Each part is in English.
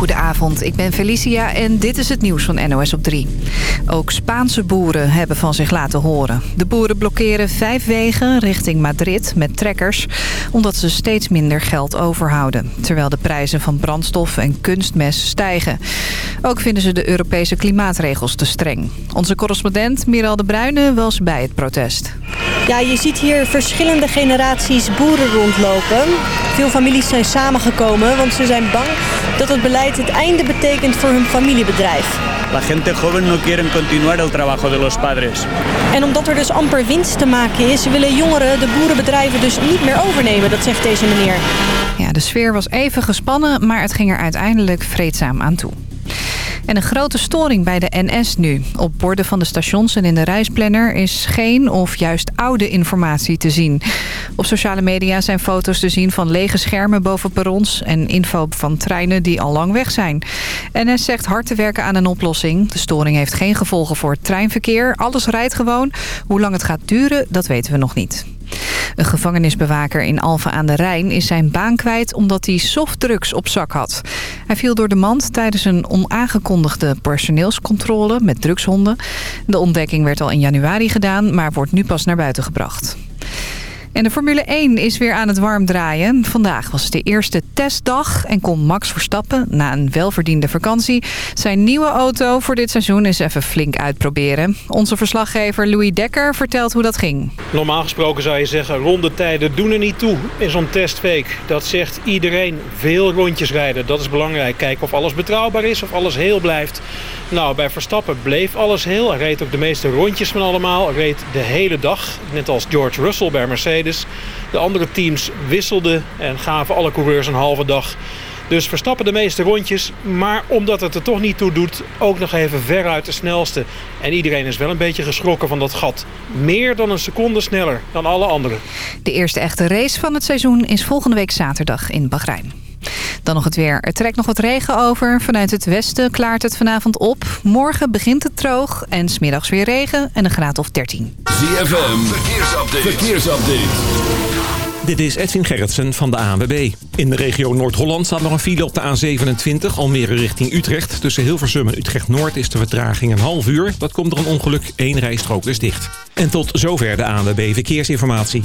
goedenavond. Ik ben Felicia en dit is het nieuws van NOS op 3. Ook Spaanse boeren hebben van zich laten horen. De boeren blokkeren vijf wegen richting Madrid met trekkers... omdat ze steeds minder geld overhouden. Terwijl de prijzen van brandstof en kunstmest stijgen. Ook vinden ze de Europese klimaatregels te streng. Onze correspondent Miral de Bruyne was bij het protest. Ja, je ziet hier verschillende generaties boeren rondlopen. Veel families zijn samengekomen, want ze zijn bang dat het beleid het einde betekent voor hun familiebedrijf. La gente joven no quiere continuar el trabajo de los padres. En omdat er dus amper winst te maken is, willen jongeren de boerenbedrijven dus niet meer overnemen, dat zegt deze meneer. Ja, de sfeer was even gespannen, maar het ging er uiteindelijk vreedzaam aan toe. En een grote storing bij de NS nu. Op borden van de stations en in de reisplanner is geen of juist oude informatie te zien. Op sociale media zijn foto's te zien van lege schermen boven perrons... en info van treinen die al lang weg zijn. NS zegt hard te werken aan een oplossing. De storing heeft geen gevolgen voor het treinverkeer. Alles rijdt gewoon. Hoe lang het gaat duren, dat weten we nog niet. Een gevangenisbewaker in Alphen aan de Rijn is zijn baan kwijt omdat hij softdrugs op zak had. Hij viel door de mand tijdens een onaangekondigde personeelscontrole met drugshonden. De ontdekking werd al in januari gedaan, maar wordt nu pas naar buiten gebracht. En de Formule 1 is weer aan het warm draaien. Vandaag was de eerste testdag en kon Max Verstappen na een welverdiende vakantie... zijn nieuwe auto voor dit seizoen eens even flink uitproberen. Onze verslaggever Louis Dekker vertelt hoe dat ging. Normaal gesproken zou je zeggen rondetijden doen er niet toe in zo'n testweek. Dat zegt iedereen. Veel rondjes rijden, dat is belangrijk. Kijken of alles betrouwbaar is, of alles heel blijft. Nou, bij Verstappen bleef alles heel. Hij reed ook de meeste rondjes van allemaal. Reed de hele dag, net als George Russell bij Mercedes. De andere teams wisselden en gaven alle coureurs een halve dag. Dus Verstappen de meeste rondjes, maar omdat het er toch niet toe doet... ook nog even veruit de snelste. En iedereen is wel een beetje geschrokken van dat gat. Meer dan een seconde sneller dan alle anderen. De eerste echte race van het seizoen is volgende week zaterdag in Bahrein. Dan nog het weer. Er trekt nog wat regen over. Vanuit het westen klaart het vanavond op. Morgen begint het droog en smiddags weer regen en een graad of 13. ZFM, verkeersupdate. verkeersupdate. Dit is Edwin Gerritsen van de ANWB. In de regio Noord-Holland staat nog een file op de A27, Almere richting Utrecht. Tussen Hilversum en Utrecht-Noord is de vertraging een half uur. Dat komt door een ongeluk, één rijstrook is dicht. En tot zover de ANWB Verkeersinformatie.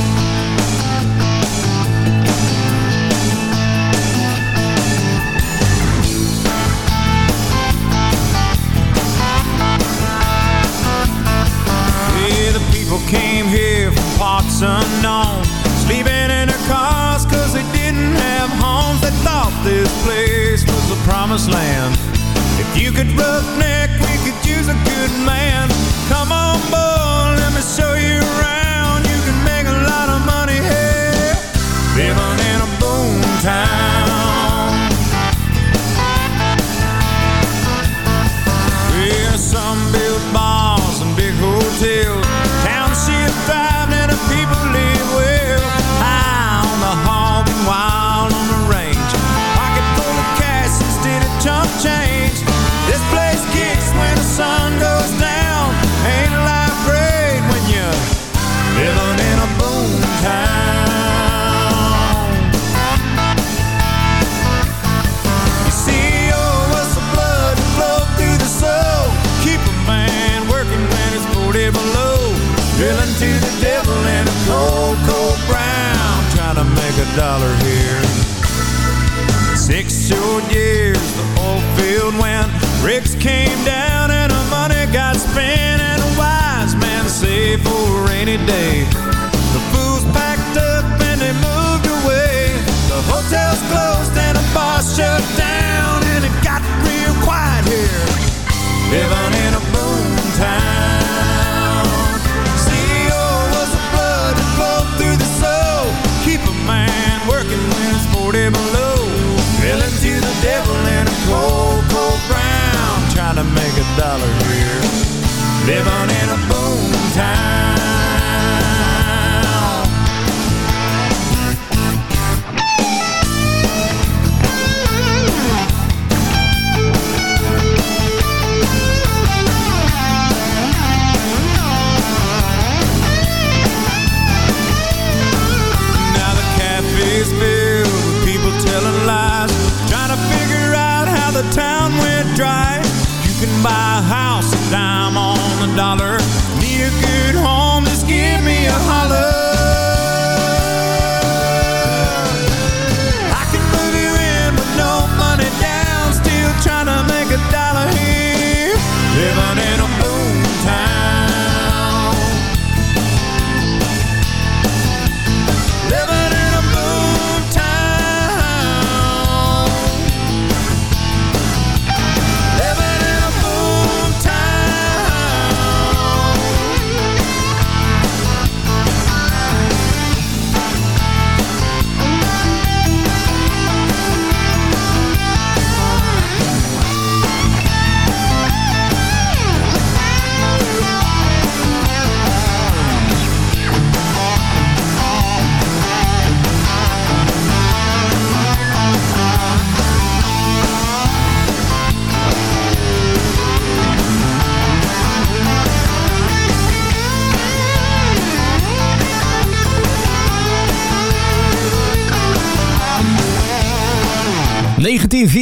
unknown Sleeping in their cars cause they didn't have homes. They thought this place was the promised land. If you could roughneck, we could use a good man. Come on boy, let me show you around dollar here. Six short years, the whole field went. Bricks came down and the money got spent. And a wise man saved for a rainy day. The fools packed up and they moved away. The hotel's closed and the bar shut down. And it got real quiet here. Living in a boom time. Trying to make a dollar here. Living in a boom town.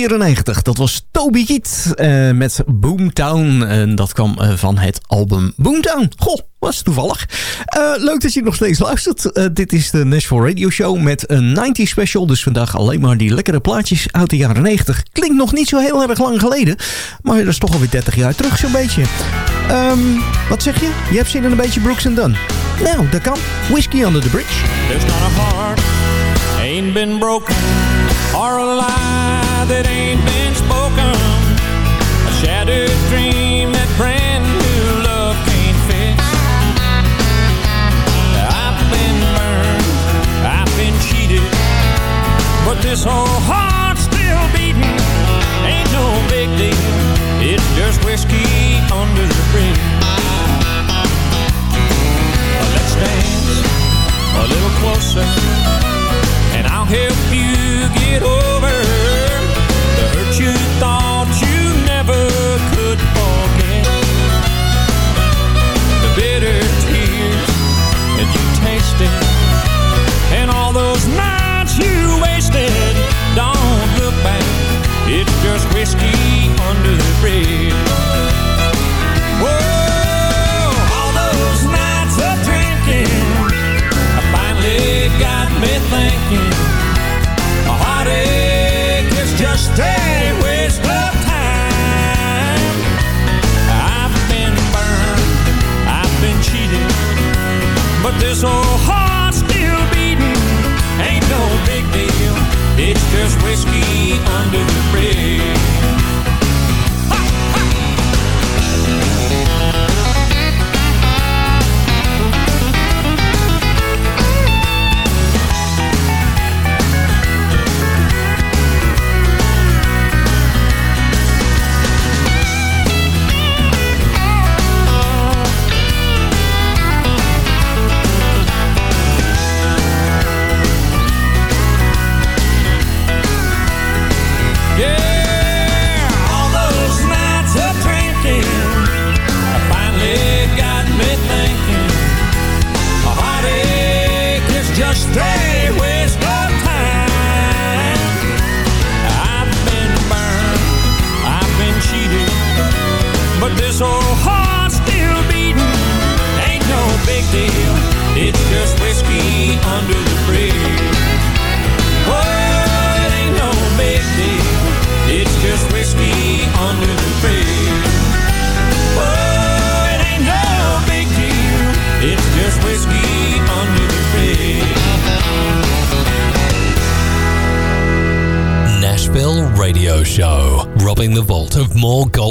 ...1994, dat was Toby Keat eh, met Boomtown. En dat kwam eh, van het album Boomtown. Goh, was toevallig. Eh, leuk dat je nog steeds luistert. Dit is de Nashville Radio Show met een 90 special. Dus vandaag alleen maar die lekkere plaatjes uit de jaren 90. Klinkt nog niet zo heel erg lang geleden. Maar dat is toch alweer 30 jaar terug zo'n beetje. Ehm, wat zeg je? Je hebt zin in een beetje Brooks and Dunn. Nou, dat kan. Whiskey Under the Bridge. There's not a ain't been broken or a lie that ain't been spoken. A shattered dream that brand new love can't fix. I've been burned, I've been cheated, but this whole heart's still beating. Ain't no big deal, it's just whiskey under the bridge. Let's dance a little closer and I'll help you get over you thought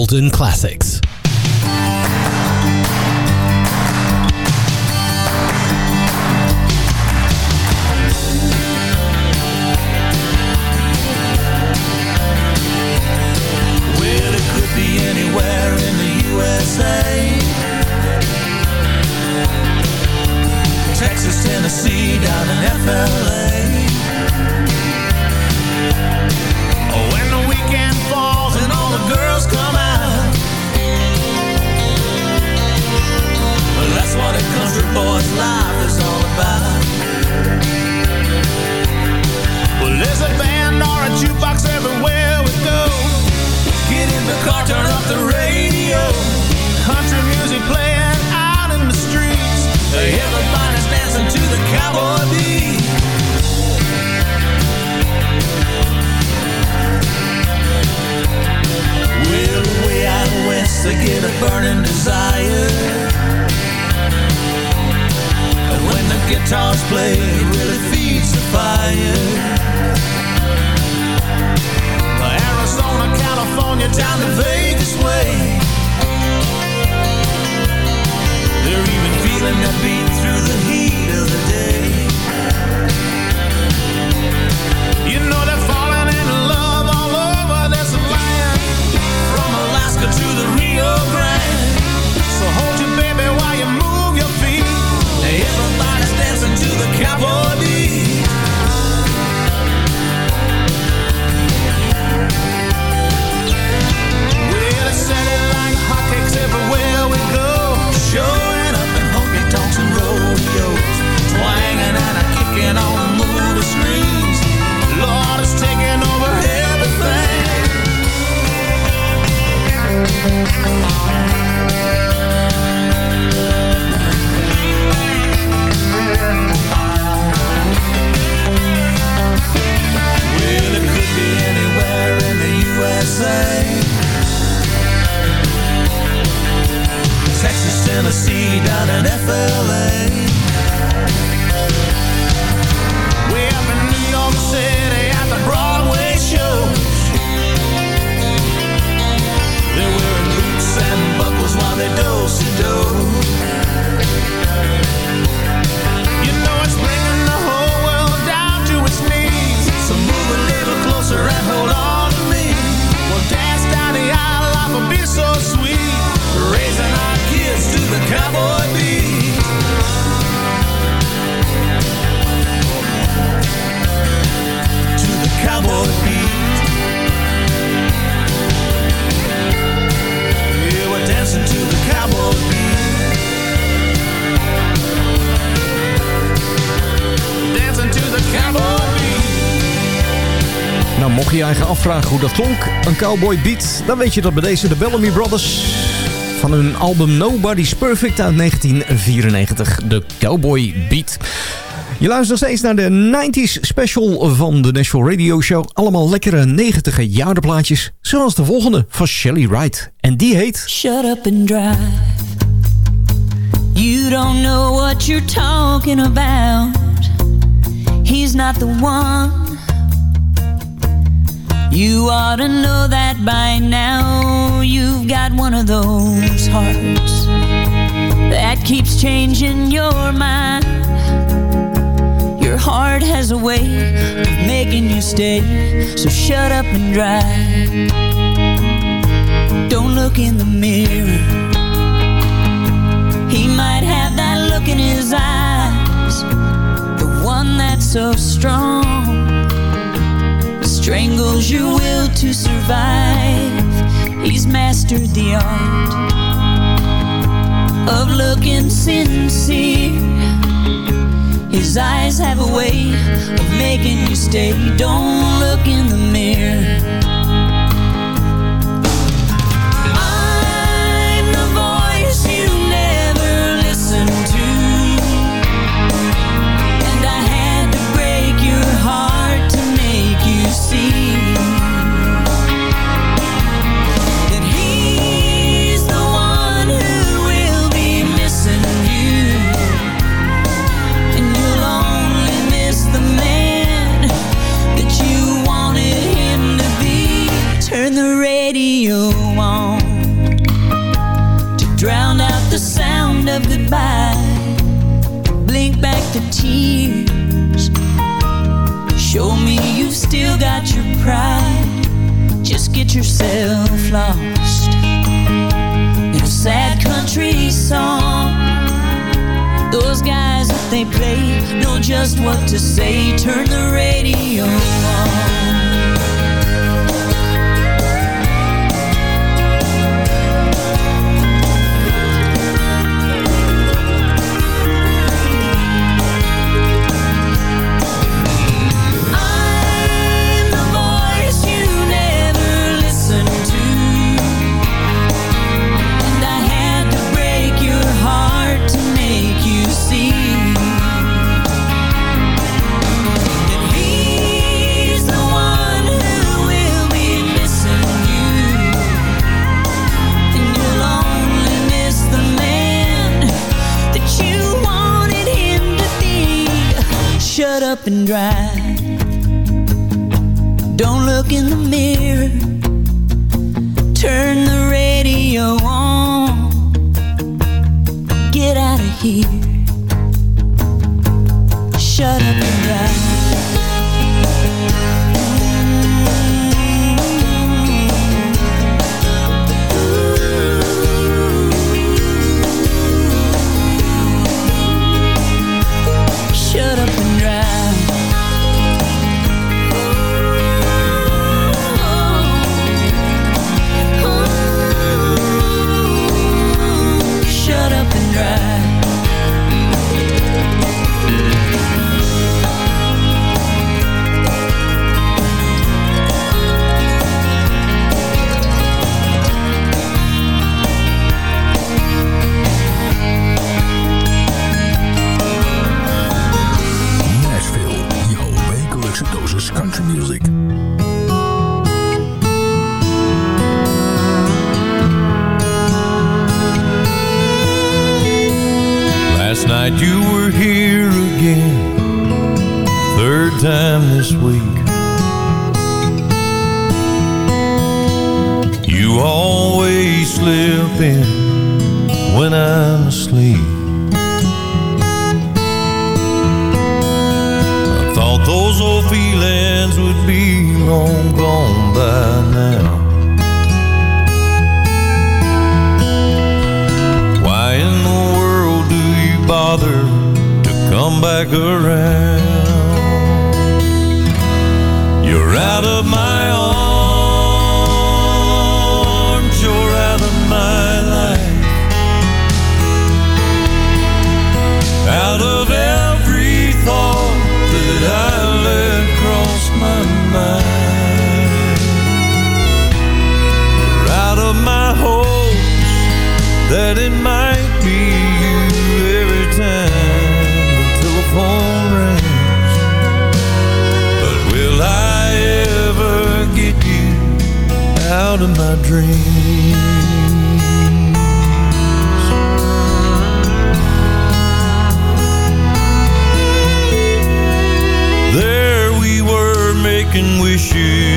golden classics. They're even feeling that beat through the heat of the day. Tennessee, down in FLA. Way up in New York City at the Broadway shows. They're wearing boots and buckles while they do-si-do. You know it's bringing the whole world down to its knees. So move a little closer and hold on to me. We'll dance down the aisle, life will be so sweet. Nou, mocht je je eigen afvragen hoe dat klonk, een cowboy beat... dan weet je dat bij deze de Bellamy Brothers... van hun album Nobody's Perfect uit 1994, de Cowboy Beat. Je luistert steeds naar de 90s special van de Nashville Radio Show. Allemaal lekkere 90 jaarplaatjes, zoals de volgende van Shelly Wright. En die heet... Shut up and drive. You don't know what you're talking about. He's not the one. You ought to know that by now. You've got one of those hearts that keeps changing your mind. Your heart has a way of making you stay. So shut up and drive. Don't look in the mirror. He might have that look in his eyes, the one that's so strong, strangles your will to survive. He's mastered the art of looking sincere. His eyes have a way of making you stay. Don't look in the mirror. Of goodbye. Blink back the tears. Show me you've still got your pride. Just get yourself lost in a sad country song. Those guys that they play know just what to say. Turn the radio on. up and dry. Don't look in the mirror. Turn the radio on. Get out of here. Shut up and drive. can wish you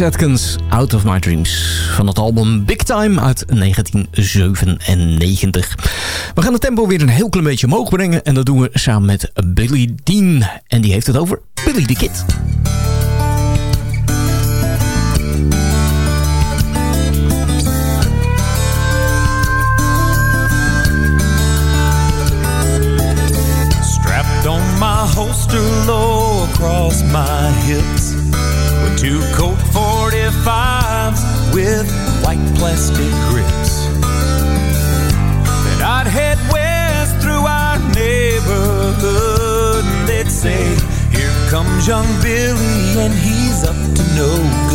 Trace Out of My Dreams. Van het album Big Time uit 1997. We gaan het tempo weer een heel klein beetje omhoog brengen. En dat doen we samen met Billy Dean. En die heeft het over Billy the Kid. young Billy and he's up to no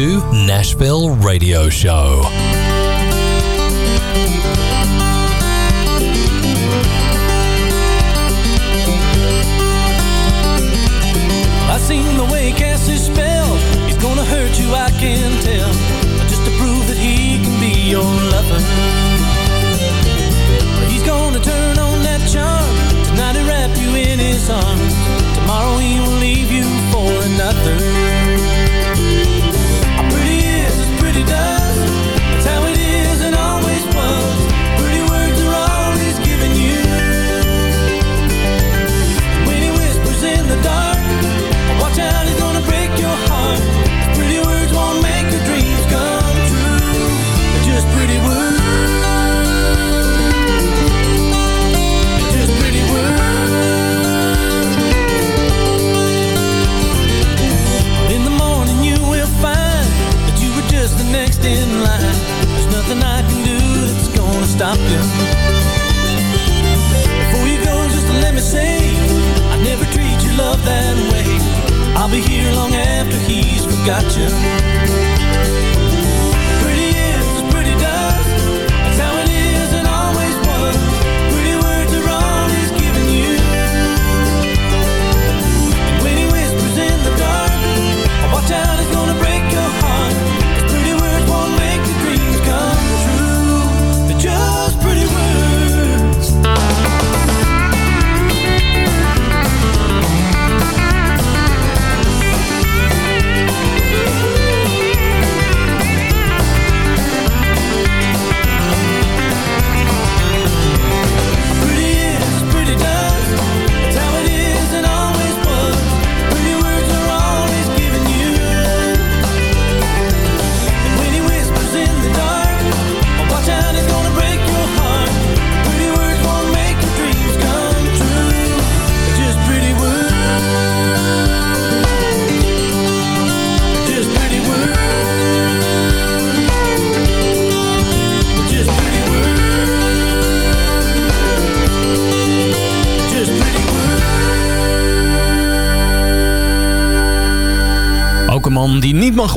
to Nashville Radio Show.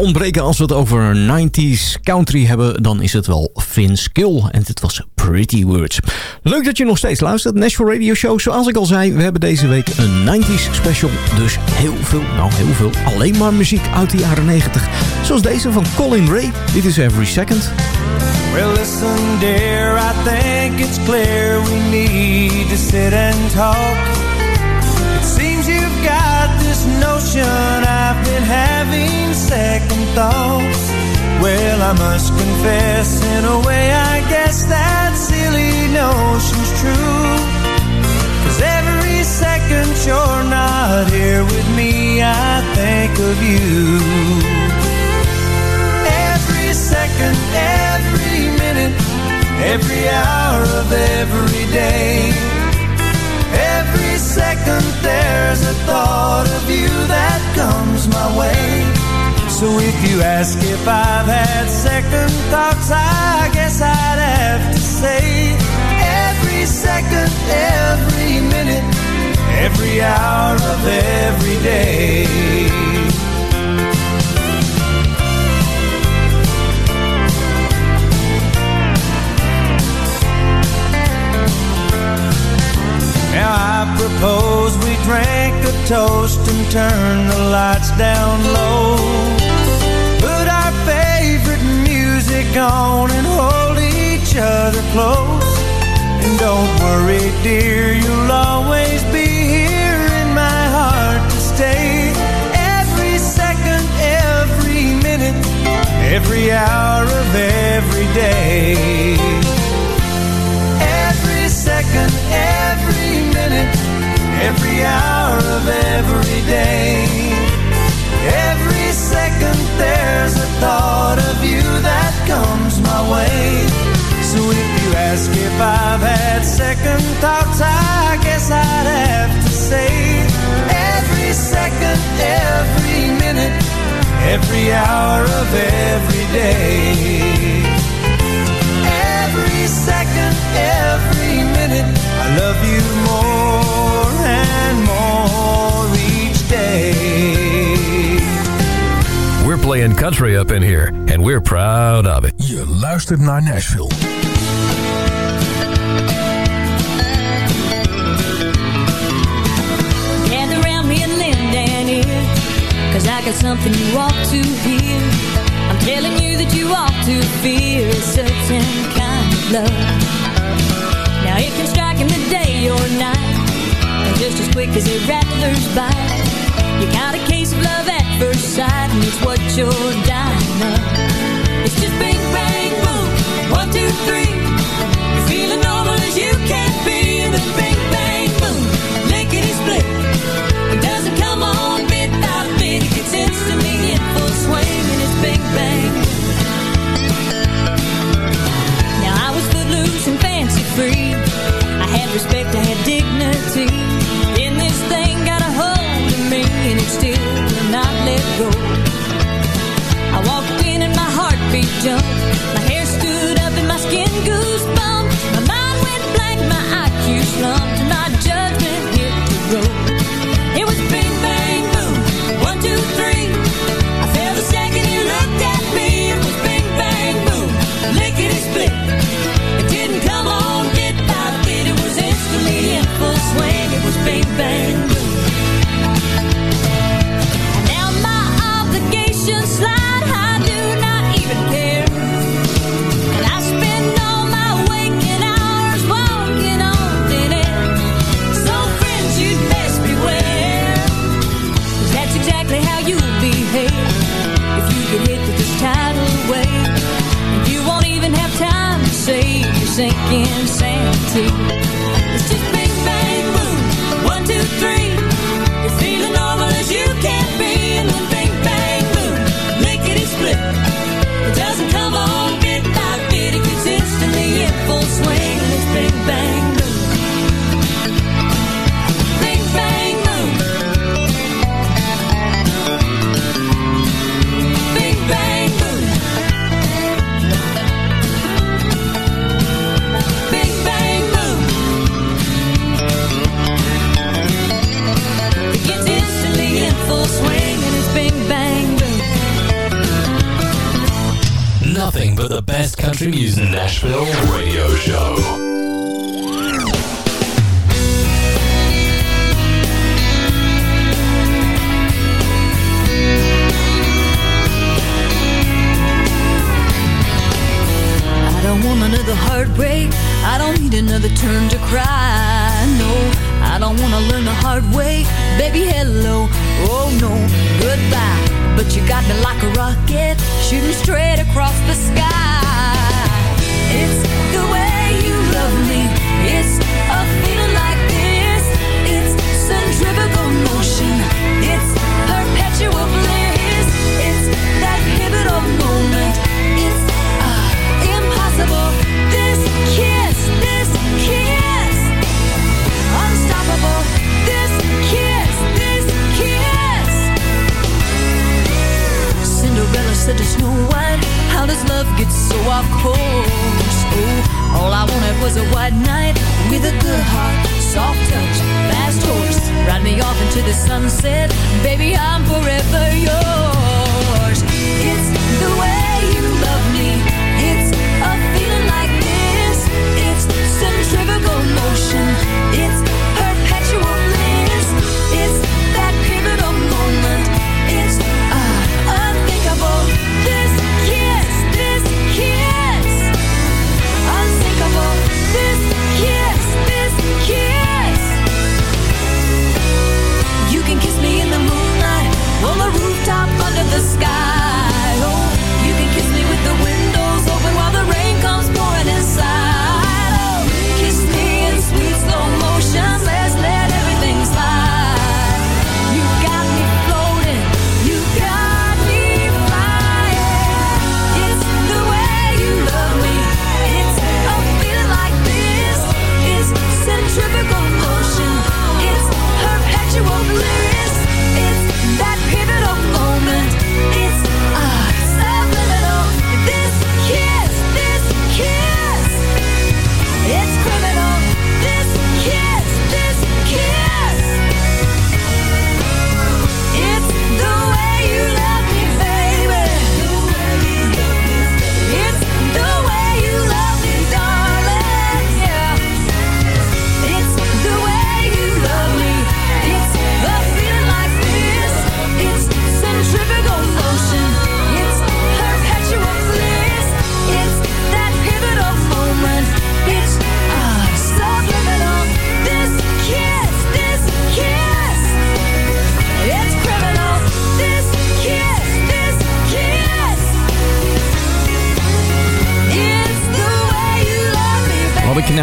ontbreken als we het over 90s country hebben, dan is het wel Vince Gill. En dit was Pretty Words. Leuk dat je nog steeds luistert. Nashville Radio Show, zoals ik al zei, we hebben deze week een 90s special. Dus heel veel, nou heel veel, alleen maar muziek uit de jaren 90. Zoals deze van Colin Ray. Dit is Every Second. Well, listen dear, I think it's clear we need to sit and talk. notion I've been having second thoughts. Well, I must confess, in a way, I guess that silly notion's true. Cause every second you're not here with me, I think of you. Every second, every minute, every hour of every day second there's a thought of you that comes my way. So if you ask if I've had second thoughts, I guess I'd have to say every second, every minute, every hour of every day. Now I propose we drink a toast and turn the lights down low. Put our favorite music on and hold each other close. And don't worry, dear, you'll always be here in my heart to stay. Every second, every minute, every hour of every day. Every hour of every day. Every second there's a thought of you that comes my way. So if you ask if I've had second thoughts, I guess I'd have to say every second, every minute, every hour of every day. Every second, every minute, I love you more playing country up in here, and we're proud of it. Je luistert naar Nashville. Gather round me and lend an ear Cause I got something you ought to hear I'm telling you that you ought to fear A certain kind of love Now it can strike in the day or night And just as quick as a rattler's bite You got a case of love at first sight And it's what you're dying of. It's just bang, bang, boom. One, two, three. Feeling normal as you can be. And then bang, bang, boom. Lickety split. It doesn't come on bit by bit. It gets instantly in full swing And it's bang, bang. Now I was footloose and fancy free. I had respect, I had dignity. Then this thing got a hold of me And it still not let go. I walked in and my heartbeat jumped My hair stood up and my skin goosebumped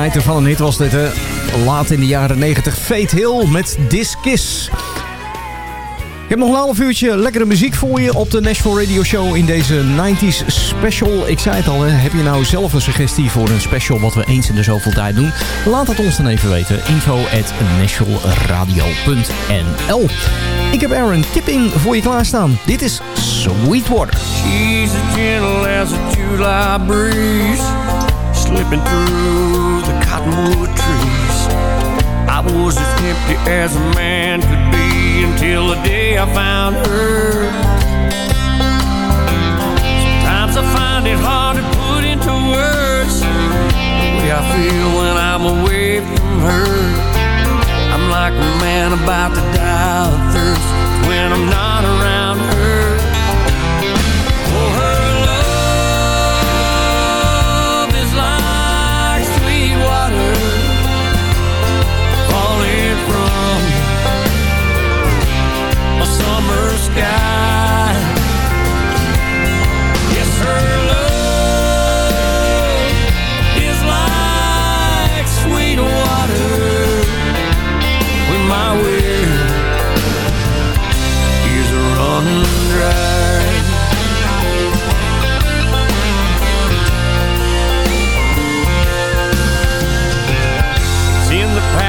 me, Wat een knijter van een hit was dit? Laat in de jaren 90. Fate Hill met This Kiss. Ik heb nog een half uurtje lekkere muziek voor je op de Nashville Radio Show in deze 90s special. Ik zei het al, heb je nou zelf een suggestie voor een special wat we eens in de zoveel tijd doen? Laat het ons dan even weten. Info at nashvilleradio.nl Ik heb Aaron Tipping voor je klaarstaan. Dit is Sweetwater. She's as gentle as a slipping through cottonwood trees. I was as empty as a man could be until the day I found her. Sometimes I find it hard to put into words the way I feel when I'm away from her. I'm like a man about to die of thirst when I'm not around her.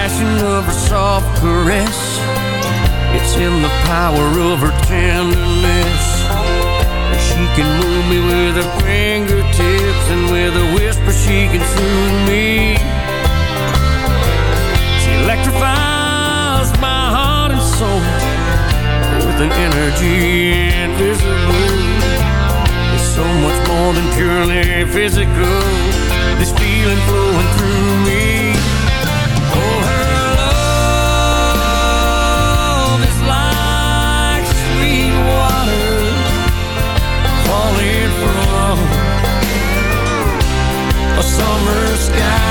Passion of her soft caress. It's in the power of her tenderness. She can move me with her fingertips, and with a whisper she can soothe me. She electrifies my heart and soul with an energy invisible. It's so much more than purely physical. This feeling flowing through me. Summer sky.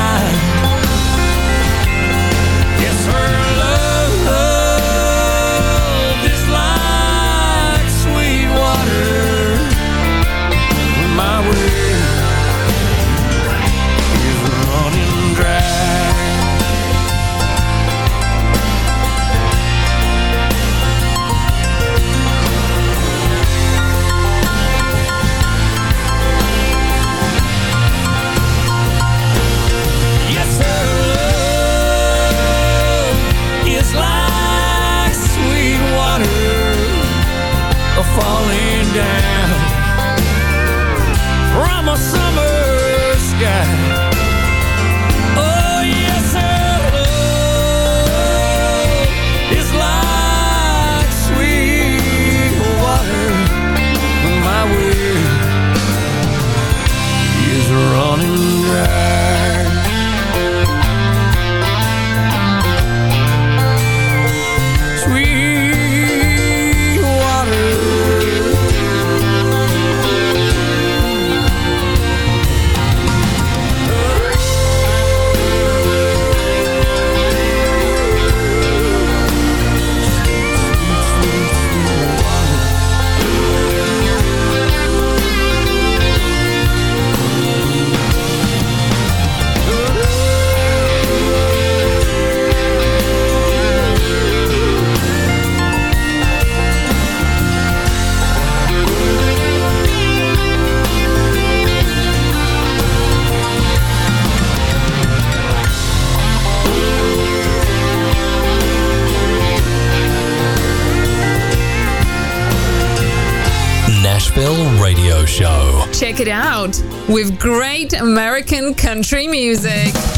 With great American country music.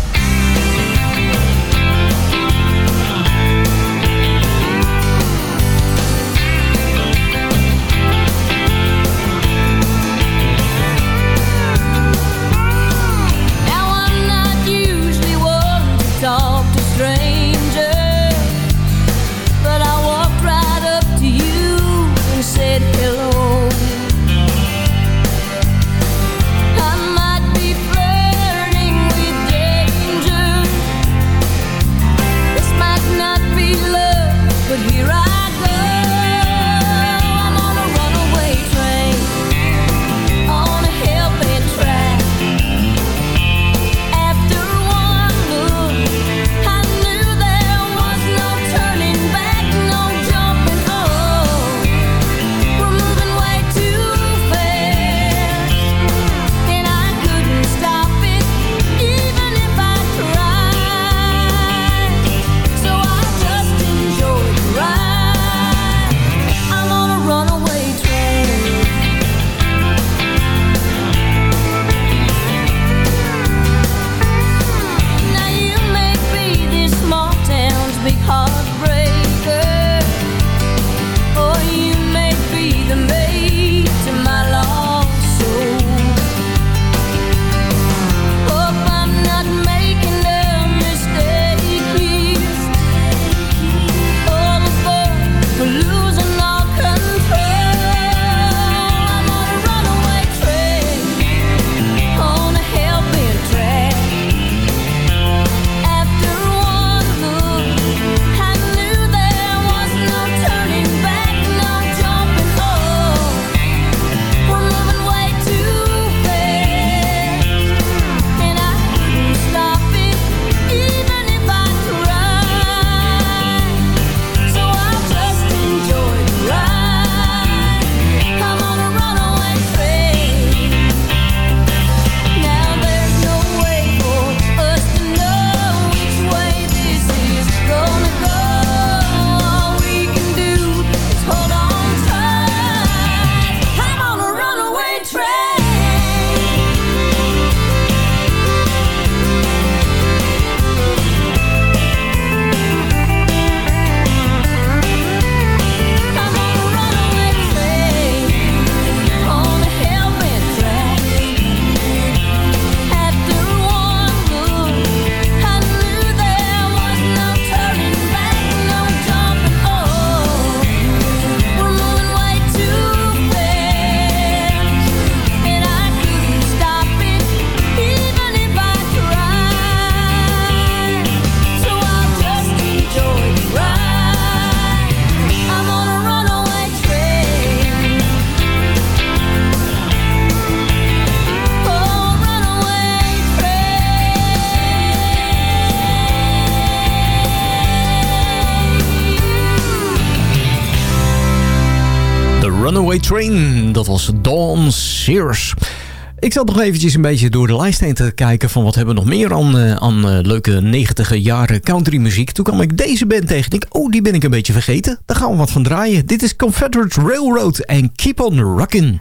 Runaway Train, dat was Dawn Sears. Ik zat nog eventjes een beetje door de lijst heen te kijken... van wat hebben we nog meer aan, eh, aan eh, leuke 90 jaren countrymuziek. Toen kwam ik deze band tegen. Ik oh, die ben ik een beetje vergeten. Daar gaan we wat van draaien. Dit is Confederate Railroad en Keep on Rockin'.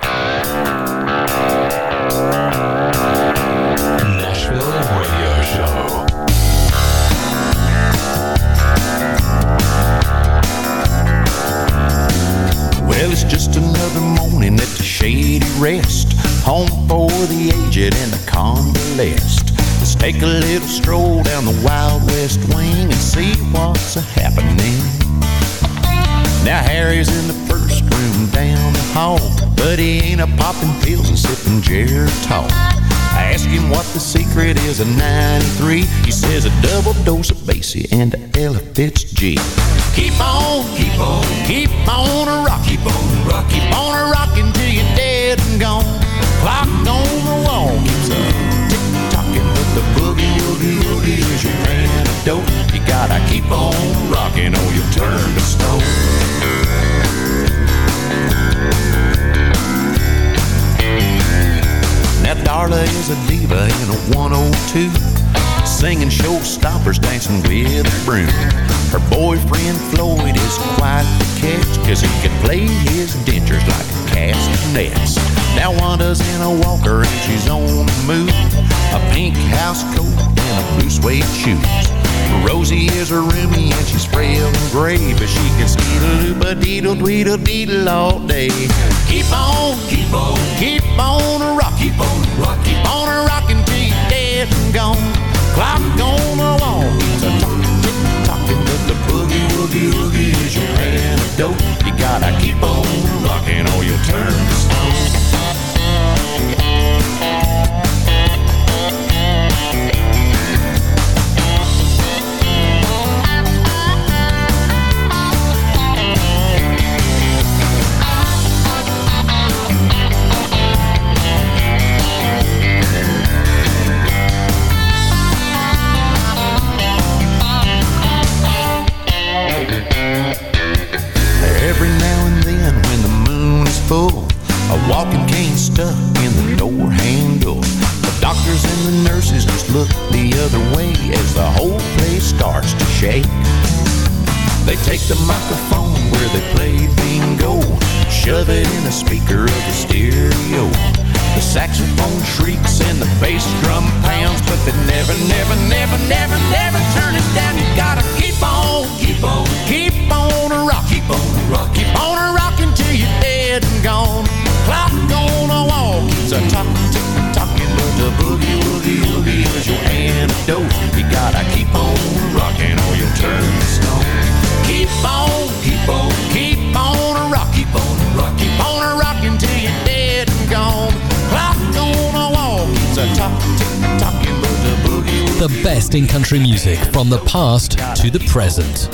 Just at rest. Home for the aged and the convalescent. Let's take a little stroll down the Wild West wing and see what's a happening. Now Harry's in the first room down the hall, but he ain't a popping pills and sipping Geritol. I asked him what the secret is of 93. He says a double dose of Basie and a Ella Fitz-G. Keep on, keep on, keep on a rock, keep on rock, keep on a rockin' till you're dead and gone. Clock on the wall keeps a tick tocking, but the boogie woogie woogie is your antidote. You gotta keep on rocking or you turn to stone. Now Darla is a diva in a 102 Singing showstoppers, dancing with a broom Her boyfriend Floyd is quite the catch Cause he can play his dentures like a castanets. Now Wanda's in a walker and she's on the move. A pink house coat and a blue suede shoes. Rosie is her roomie and she's frail and gray, but she can skeedle a deedle dweedle deedle all day. Keep on, keep on, keep on a rock, keep on rock, keep on a rockin' till you're dead and gone. Clock on the wall, a talking, tick but the boogie woogie woogie is your antidote. You gotta keep on rocking or you'll turn to stone. A walking cane stuck in the door handle. The doctors and the nurses just look the other way as the whole place starts to shake. They take the microphone where they play bingo, shove it in a speaker of the stereo. The saxophone shrieks and the bass drum pounds, but they never, never, never, never, never turn it down. You gotta keep on, keep on, keep on a rock, keep on a rock, keep on a rockin' till you're dead and gone. Clock on the wall keeps a talking, tick tocking, but the boogie woogie woogie is your antidote. You gotta keep on rocking or you'll turn to stone. Keep on, keep on, keep on a rock, keep on a rock, keep on a rockin' till you're dead and gone. Clock on the wall keeps a talking, tick tocking, but the boogie The best in country music from the past to the present.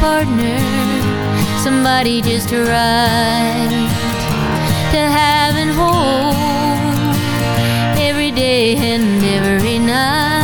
Partner. Somebody just right to have and hold every day and every night.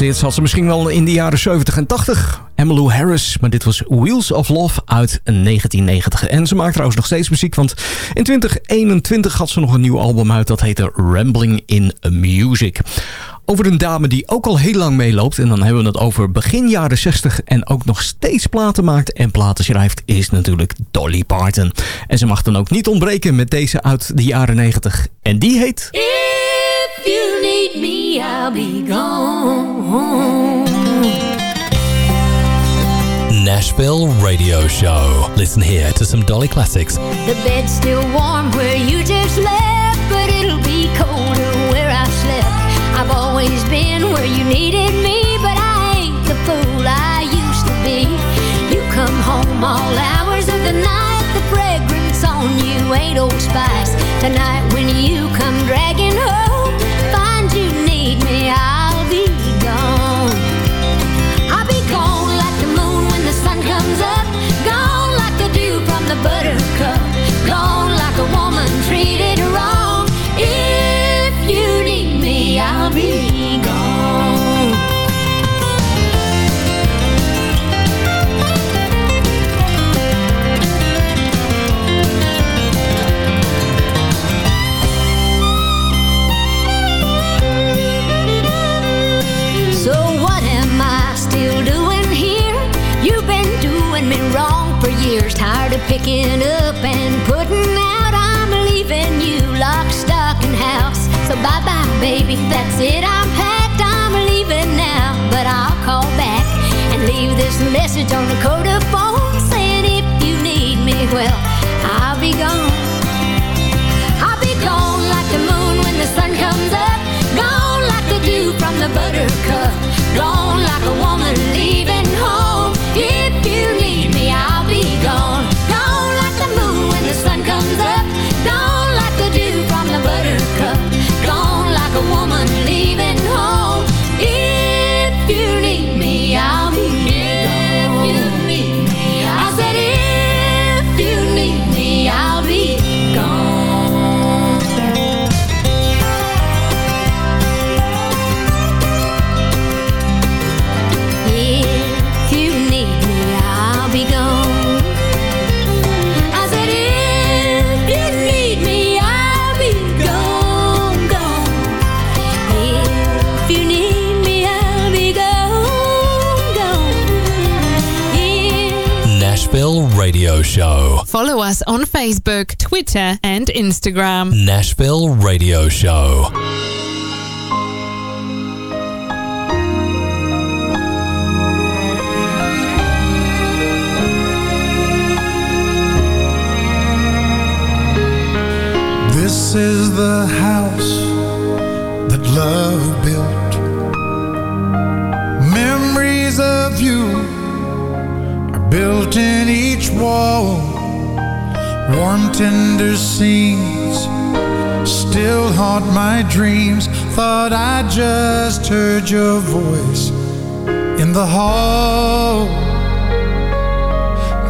Hits had ze misschien wel in de jaren 70 en 80. Emmylou Harris, maar dit was Wheels of Love uit 1990. En ze maakt trouwens nog steeds muziek, want in 2021 had ze nog een nieuw album uit. Dat heette Rambling in Music. Over een dame die ook al heel lang meeloopt. En dan hebben we het over begin jaren 60 en ook nog steeds platen maakt en platen schrijft. Is natuurlijk Dolly Parton. En ze mag dan ook niet ontbreken met deze uit de jaren 90. En die heet... If you I'll be gone. Nashville Radio Show. Listen here to some Dolly classics. The bed's still warm where you just left, but it'll be colder where I slept. I've always been where you needed me, but I ain't the fool I used to be. You come home all hours of the night, the fragrance on you ain't old spice. Tonight when you come dragging home, Show. Follow us on Facebook, Twitter, and Instagram. Nashville Radio Show. This is the house that love built. Memories of you are built in each wall. Warm, tender scenes still haunt my dreams. Thought I just heard your voice in the hall.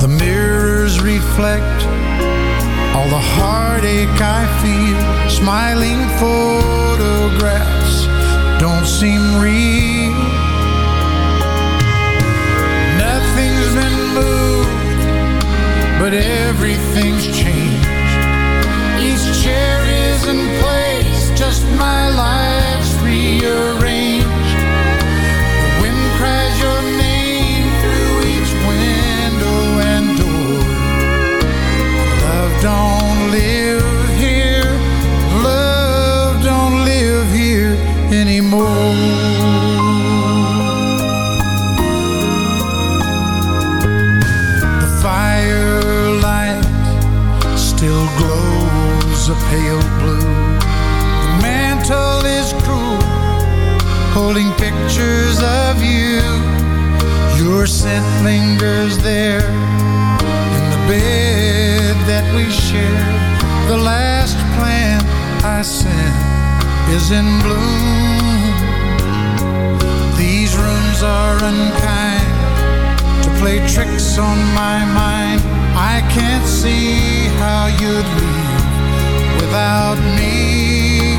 The mirrors reflect all the heartache I feel, smiling photographs don't seem real. But everything's changed. Pale blue. The mantle is cruel, holding pictures of you. Your scent lingers there in the bed that we share. The last plant I sent is in bloom. These rooms are unkind to play tricks on my mind. I can't see how you'd leave without me.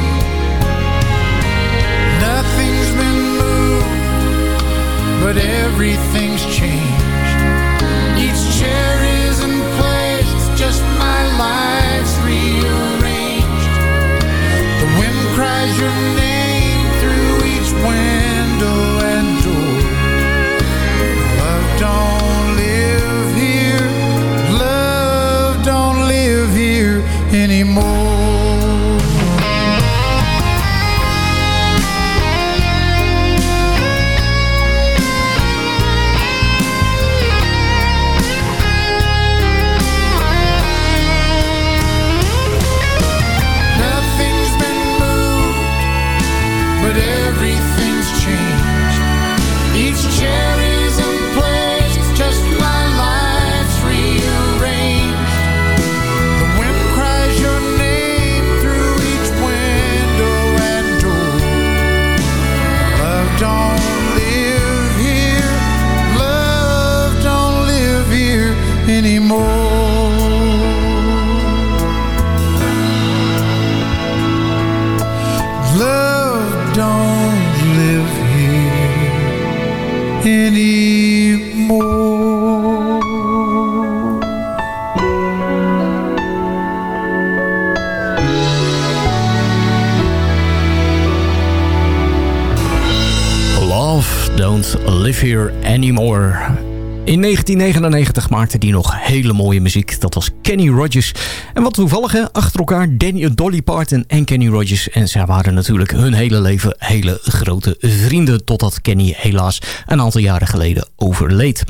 Nothing's been moved, but everything's changed. Each chair Anymore. In 1999 maakte hij nog hele mooie muziek. Dat was Kenny Rogers. En wat toevallig, achter elkaar Dolly Parton en Kenny Rogers. En zij waren natuurlijk hun hele leven hele grote vrienden. Totdat Kenny helaas een aantal jaren geleden overleed.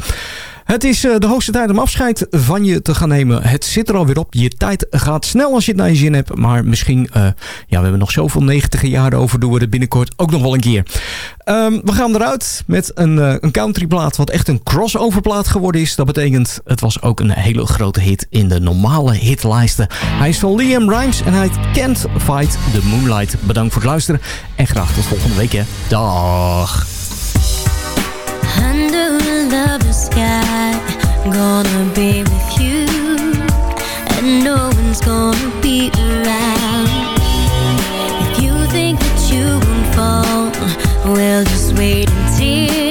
Het is eh, de hoogste tijd om afscheid van je te gaan nemen. Het zit er alweer op. Je tijd gaat snel als je het naar je zin hebt. Maar misschien, eh, ja, we hebben nog zoveel 90 jaren over. Doen we het binnenkort ook nog wel een keer. Ehm, we gaan eruit met een, eh, een countryplaat wat echt een crossoverplaat geworden is. Dat betekent, het was ook een hele grote hit in de normale hitlijsten. Hij is van Liam Rimes en hij Can't Fight the Moonlight. Bedankt voor het luisteren en graag tot volgende week. Dag. Gonna be with you, and no one's gonna be around. If you think that you won't fall, well, just wait until